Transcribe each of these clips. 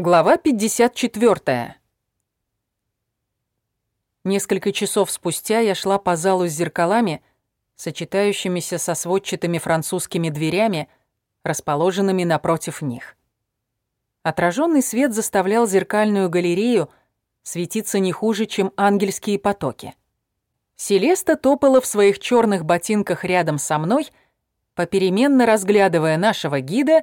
Глава 54. Несколько часов спустя я шла по залу с зеркалами, сочетающимися со сводчатыми французскими дверями, расположенными напротив них. Отраженный свет заставлял зеркальную галерею светиться не хуже, чем ангельские потоки. Селеста топала в своих черных ботинках рядом со мной, попеременно разглядывая нашего гида,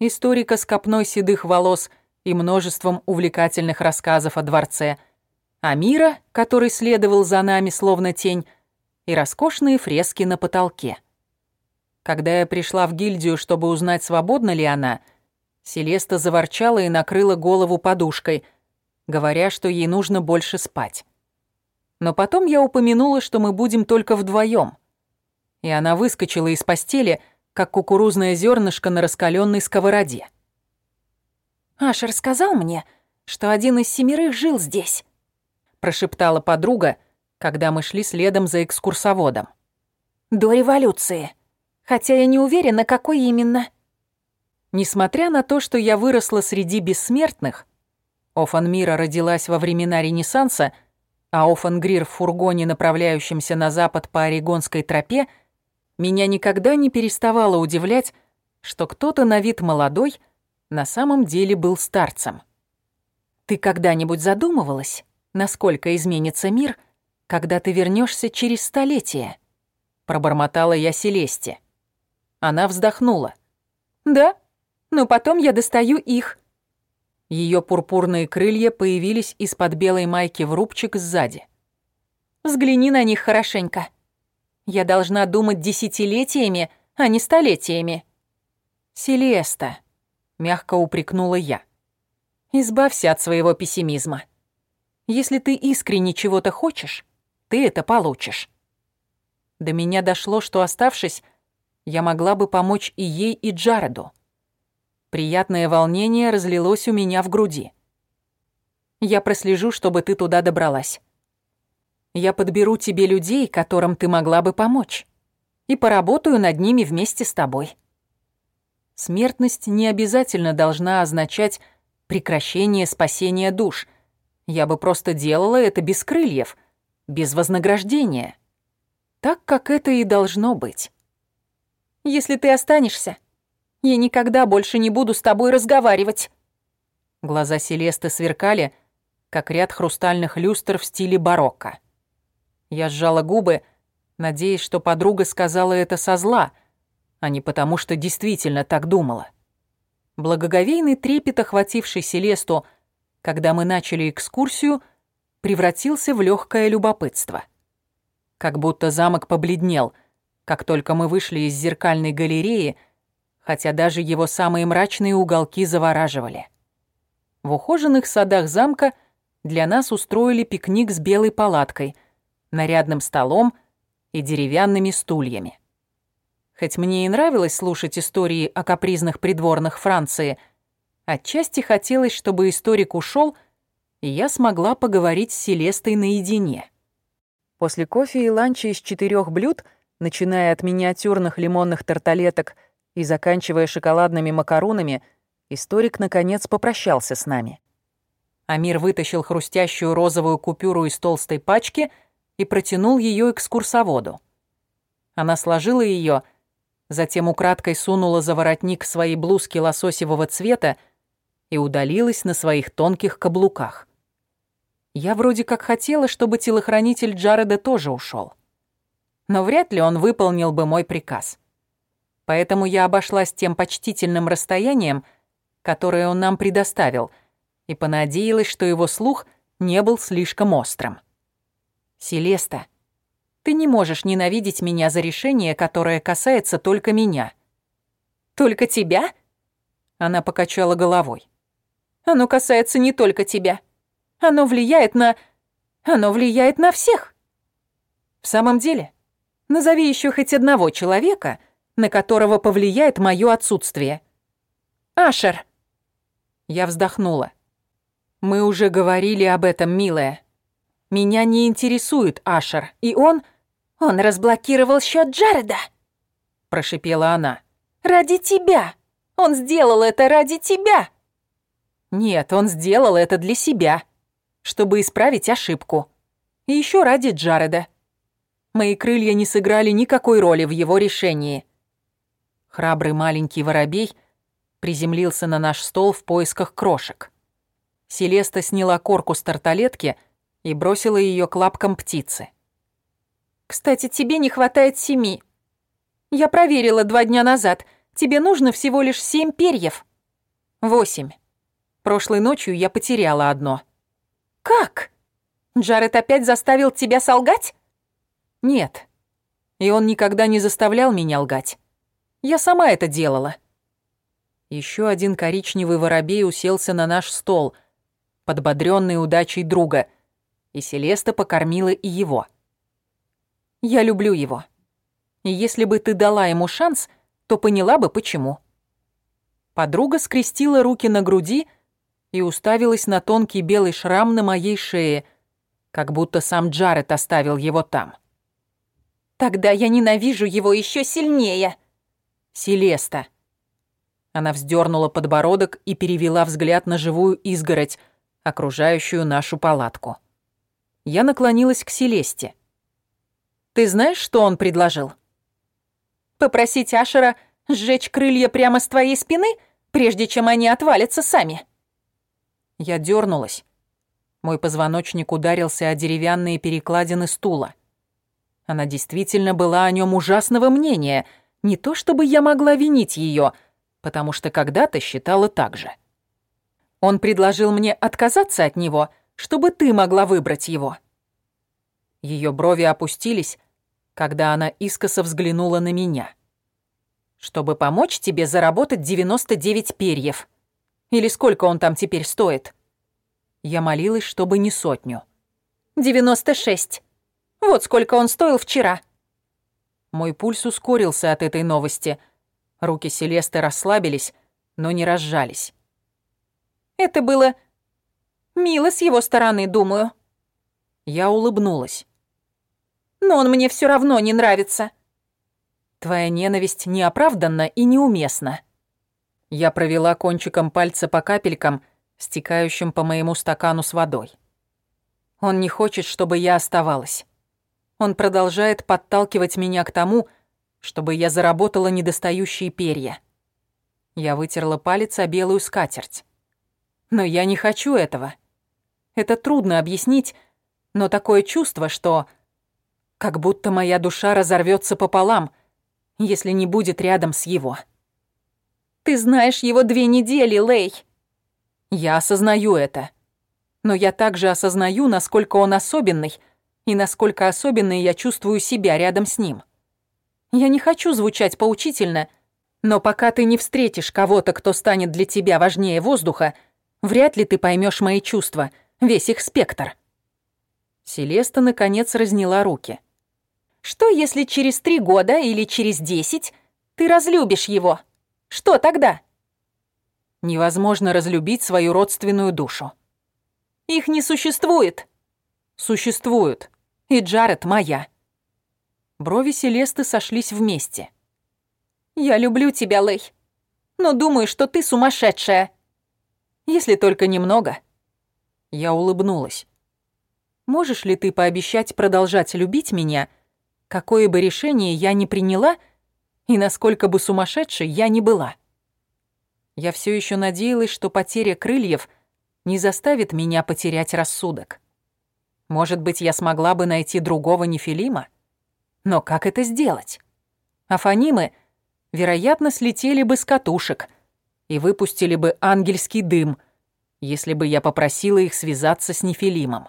историка с копной седых волос — и множеством увлекательных рассказов о дворце, Амира, который следовал за нами словно тень, и роскошные фрески на потолке. Когда я пришла в гильдию, чтобы узнать, свободна ли она, Селеста заворчала и накрыла голову подушкой, говоря, что ей нужно больше спать. Но потом я упомянула, что мы будем только вдвоем, и она выскочила из постели, как кукурузное зернышко на раскаленной сковороде. Ашер сказал мне, что один из семерых жил здесь», прошептала подруга, когда мы шли следом за экскурсоводом. «До революции. Хотя я не уверена, какой именно». Несмотря на то, что я выросла среди бессмертных, Офанмира родилась во времена Ренессанса, а Офангрир в фургоне, направляющемся на запад по Орегонской тропе, меня никогда не переставало удивлять, что кто-то на вид молодой — на самом деле был старцем. Ты когда-нибудь задумывалась, насколько изменится мир, когда ты вернешься через столетие? Пробормотала я Селесте. Она вздохнула. Да, но потом я достаю их. Ее пурпурные крылья появились из-под белой майки в рубчик сзади. Взгляни на них хорошенько. Я должна думать десятилетиями, а не столетиями. Селеста, мягко упрекнула я. Избавься от своего пессимизма. Если ты искренне чего-то хочешь, ты это получишь. До меня дошло, что оставшись, я могла бы помочь и ей, и Джареду. Приятное волнение разлилось у меня в груди. Я прослежу, чтобы ты туда добралась. Я подберу тебе людей, которым ты могла бы помочь, и поработаю над ними вместе с тобой. Смертность не обязательно должна означать прекращение спасения душ. Я бы просто делала это без крыльев, без вознаграждения. Так, как это и должно быть. Если ты останешься, я никогда больше не буду с тобой разговаривать. Глаза Селесты сверкали, как ряд хрустальных люстр в стиле барокко. Я сжала губы, надеясь, что подруга сказала это со зла — а не потому, что действительно так думала. Благоговейный трепет, охвативший Селесту, когда мы начали экскурсию, превратился в легкое любопытство. Как будто замок побледнел, как только мы вышли из зеркальной галереи, хотя даже его самые мрачные уголки завораживали. В ухоженных садах замка для нас устроили пикник с белой палаткой, нарядным столом и деревянными стульями. Хоть мне и нравилось слушать истории о капризных придворных Франции, отчасти хотелось, чтобы историк ушел, и я смогла поговорить с Селестой наедине. После кофе и ланча из четырех блюд, начиная от миниатюрных лимонных тарталеток и заканчивая шоколадными макаронами, историк наконец попрощался с нами. Амир вытащил хрустящую розовую купюру из толстой пачки и протянул ее экскурсоводу. Она сложила ее затем украдкой сунула за воротник своей блузки лососевого цвета и удалилась на своих тонких каблуках. Я вроде как хотела, чтобы телохранитель Джареда тоже ушел. Но вряд ли он выполнил бы мой приказ. Поэтому я обошлась тем почтительным расстоянием, которое он нам предоставил, и понадеялась, что его слух не был слишком острым. «Селеста», ты не можешь ненавидеть меня за решение, которое касается только меня». «Только тебя?» Она покачала головой. «Оно касается не только тебя. Оно влияет на... Оно влияет на всех». «В самом деле, назови еще хоть одного человека, на которого повлияет мое отсутствие». «Ашер». Я вздохнула. «Мы уже говорили об этом, милая. Меня не интересует Ашер, и он «Он разблокировал счет Джареда!» – прошипела она. «Ради тебя! Он сделал это ради тебя!» Нет, он сделал это для себя, чтобы исправить ошибку. И еще ради Джареда. Мои крылья не сыграли никакой роли в его решении. Храбрый маленький воробей приземлился на наш стол в поисках крошек. Селеста сняла корку с тарталетки и бросила ее к лапкам птицы. «Кстати, тебе не хватает семи. Я проверила два дня назад. Тебе нужно всего лишь семь перьев». «Восемь. Прошлой ночью я потеряла одно». «Как? Джаред опять заставил тебя солгать?» «Нет. И он никогда не заставлял меня лгать. Я сама это делала». Еще один коричневый воробей уселся на наш стол, подбодрённый удачей друга, и Селеста покормила и его. «Я люблю его. И если бы ты дала ему шанс, то поняла бы, почему». Подруга скрестила руки на груди и уставилась на тонкий белый шрам на моей шее, как будто сам Джаред оставил его там. «Тогда я ненавижу его еще сильнее!» «Селеста!» Она вздернула подбородок и перевела взгляд на живую изгородь, окружающую нашу палатку. Я наклонилась к Селесте. «Ты знаешь, что он предложил?» «Попросить Ашера сжечь крылья прямо с твоей спины, прежде чем они отвалятся сами?» Я дернулась. Мой позвоночник ударился о деревянные перекладины стула. Она действительно была о нем ужасного мнения. Не то чтобы я могла винить ее, потому что когда-то считала так же. Он предложил мне отказаться от него, чтобы ты могла выбрать его. Ее брови опустились, когда она искоса взглянула на меня. Чтобы помочь тебе заработать 99 перьев. Или сколько он там теперь стоит? Я молилась, чтобы не сотню. «Девяносто шесть. Вот сколько он стоил вчера». Мой пульс ускорился от этой новости. Руки Селесты расслабились, но не разжались. «Это было мило с его стороны, думаю». Я улыбнулась. «Но он мне все равно не нравится». «Твоя ненависть неоправданна и неуместна». Я провела кончиком пальца по капелькам, стекающим по моему стакану с водой. Он не хочет, чтобы я оставалась. Он продолжает подталкивать меня к тому, чтобы я заработала недостающие перья. Я вытерла палец о белую скатерть. Но я не хочу этого. Это трудно объяснить, но такое чувство, что... Как будто моя душа разорвется пополам, если не будет рядом с его. Ты знаешь его две недели, Лей. Я осознаю это. Но я также осознаю, насколько он особенный, и насколько особенной я чувствую себя рядом с ним. Я не хочу звучать поучительно, но пока ты не встретишь кого-то, кто станет для тебя важнее воздуха, вряд ли ты поймешь мои чувства, весь их спектр. Селеста, наконец, разняла руки. «Что, если через три года или через десять ты разлюбишь его?» Что тогда? Невозможно разлюбить свою родственную душу. Их не существует. Существуют. И Джаред моя. Брови Селесты сошлись вместе. Я люблю тебя, Лей. Но думаю, что ты сумасшедшая. Если только немного. Я улыбнулась. Можешь ли ты пообещать продолжать любить меня, какое бы решение я ни приняла — и насколько бы сумасшедшей я ни была. Я все еще надеялась, что потеря крыльев не заставит меня потерять рассудок. Может быть, я смогла бы найти другого нефилима? Но как это сделать? Афанимы, вероятно, слетели бы с катушек и выпустили бы ангельский дым, если бы я попросила их связаться с нефилимом.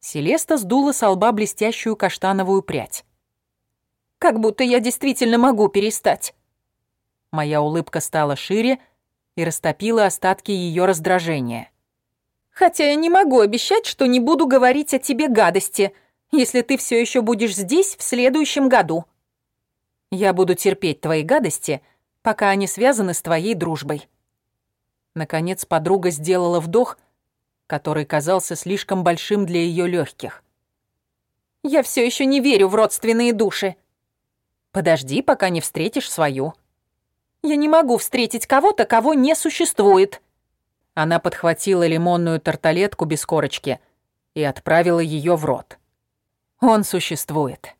Селеста сдула с лба блестящую каштановую прядь. Как будто я действительно могу перестать. Моя улыбка стала шире и растопила остатки ее раздражения. Хотя я не могу обещать, что не буду говорить о тебе гадости, если ты все еще будешь здесь в следующем году. Я буду терпеть твои гадости, пока они связаны с твоей дружбой. Наконец подруга сделала вдох, который казался слишком большим для ее легких. Я все еще не верю в родственные души. Подожди, пока не встретишь свою. Я не могу встретить кого-то, кого не существует. Она подхватила лимонную тарталетку без корочки и отправила ее в рот. Он существует.